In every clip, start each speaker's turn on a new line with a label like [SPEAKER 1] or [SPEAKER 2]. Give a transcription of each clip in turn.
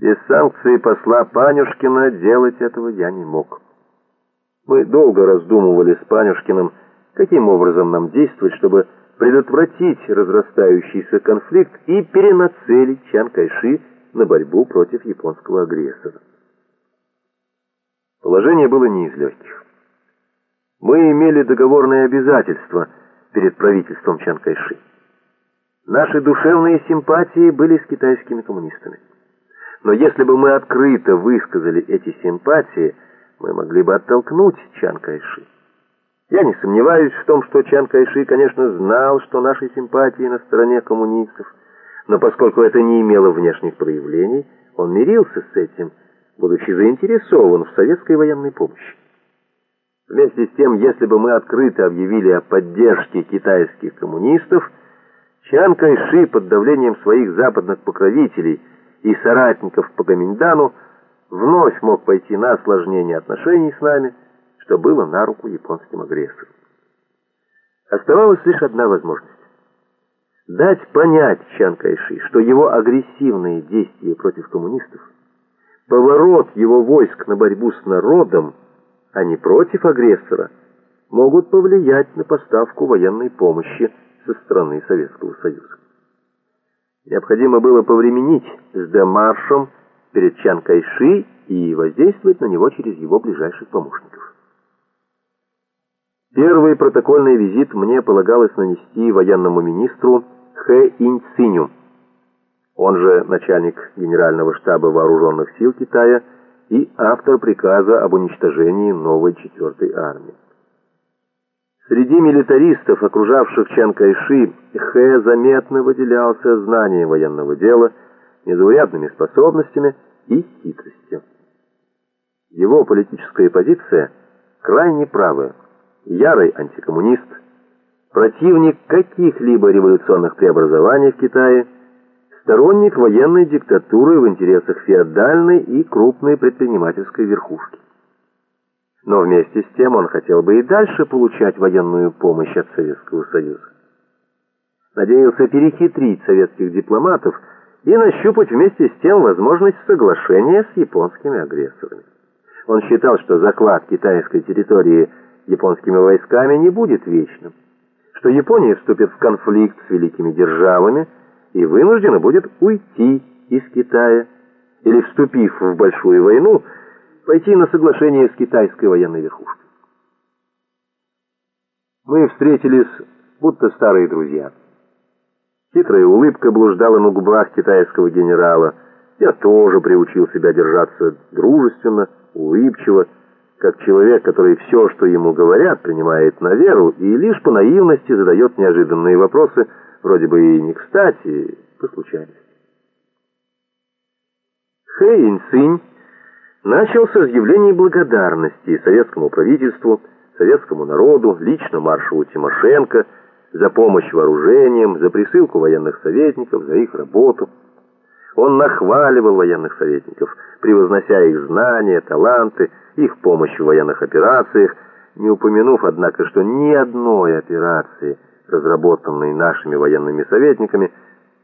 [SPEAKER 1] Без санкции посла Панюшкина делать этого я не мог. Мы долго раздумывали с Панюшкиным, каким образом нам действовать, чтобы предотвратить разрастающийся конфликт и перенацелить Чан Кайши на борьбу против японского агрессора. Положение было не из легких. Мы имели договорные обязательства перед правительством Чан Кайши. Наши душевные симпатии были с китайскими коммунистами. Но если бы мы открыто высказали эти симпатии, мы могли бы оттолкнуть Чан Кайши. Я не сомневаюсь в том, что Чан Кайши, конечно, знал, что наши симпатии на стороне коммунистов, но поскольку это не имело внешних проявлений, он мирился с этим, будучи заинтересован в советской военной помощи. Вместе с тем, если бы мы открыто объявили о поддержке китайских коммунистов, Чан Кайши под давлением своих западных покровителей и соратников по Гаминдану вновь мог пойти на осложнение отношений с нами, что было на руку японским агрессорам. Оставалась лишь одна возможность. Дать понять Чан Кайши, что его агрессивные действия против коммунистов, поворот его войск на борьбу с народом, а не против агрессора, могут повлиять на поставку военной помощи со стороны Советского Союза. Необходимо было повременить с демаршем перед Чан Кайши и воздействовать на него через его ближайших помощников. Первый протокольный визит мне полагалось нанести военному министру Хэ Инь он же начальник Генерального штаба вооруженных сил Китая и автор приказа об уничтожении новой четвертой армии. Среди милитаристов, окружавших Чан Кайши, Хэ заметно выделялся знанием военного дела, незаурядными способностями и хитростью. Его политическая позиция крайне правая, ярый антикоммунист, противник каких-либо революционных преобразований в Китае, сторонник военной диктатуры в интересах феодальной и крупной предпринимательской верхушки. Но вместе с тем он хотел бы и дальше получать военную помощь от Советского Союза. Надеялся перехитрить советских дипломатов и нащупать вместе с тем возможность соглашения с японскими агрессорами. Он считал, что заклад китайской территории японскими войсками не будет вечным, что Япония вступит в конфликт с великими державами и вынуждена будет уйти из Китая, или, вступив в большую войну, пойти на соглашение с китайской военной верхушкой. Мы встретились, будто старые друзья. Хитрая улыбка блуждала на губах китайского генерала. Я тоже приучил себя держаться дружественно, улыбчиво, как человек, который все, что ему говорят, принимает на веру и лишь по наивности задает неожиданные вопросы, вроде бы и не кстати, по случайности. Хэйн Цинь начал с изъявлений благодарности советскому правительству, советскому народу, лично маршалу Тимошенко за помощь вооружением, за присылку военных советников, за их работу. Он нахваливал военных советников, превознося их знания, таланты, их помощь в военных операциях, не упомянув, однако, что ни одной операции, разработанной нашими военными советниками,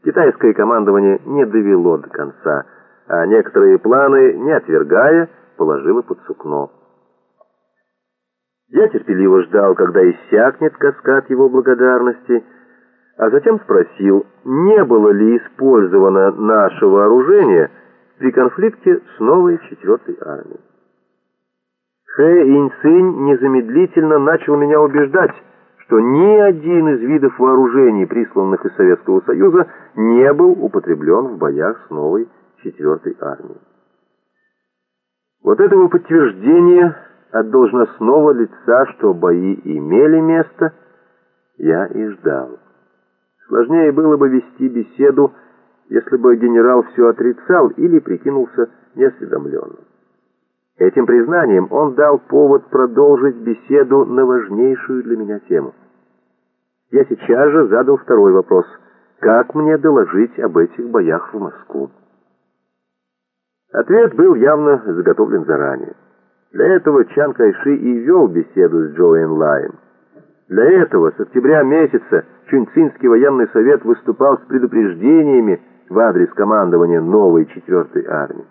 [SPEAKER 1] китайское командование не довело до конца, а некоторые планы, не отвергая, положило под сукно. Я терпеливо ждал, когда иссякнет каскад его благодарности, а затем спросил, не было ли использовано наше вооружение при конфликте с новой четвертой армией. Хэ Инцинь незамедлительно начал меня убеждать, что ни один из видов вооружений, присланных из Советского Союза, не был употреблен в боях с новой четвертой армией. Вот этого подтверждения от должностного лица, что бои имели место, я и ждал. Сложнее было бы вести беседу, если бы генерал все отрицал или прикинулся неосведомленным. Этим признанием он дал повод продолжить беседу на важнейшую для меня тему. Я сейчас же задал второй вопрос. Как мне доложить об этих боях в Москву? Ответ был явно заготовлен заранее. Для этого Чан Кайши и вел беседу с Джоэн Лайем. Для этого с октября месяца Чунцинский военный совет выступал с предупреждениями в адрес командования новой 4-й армии.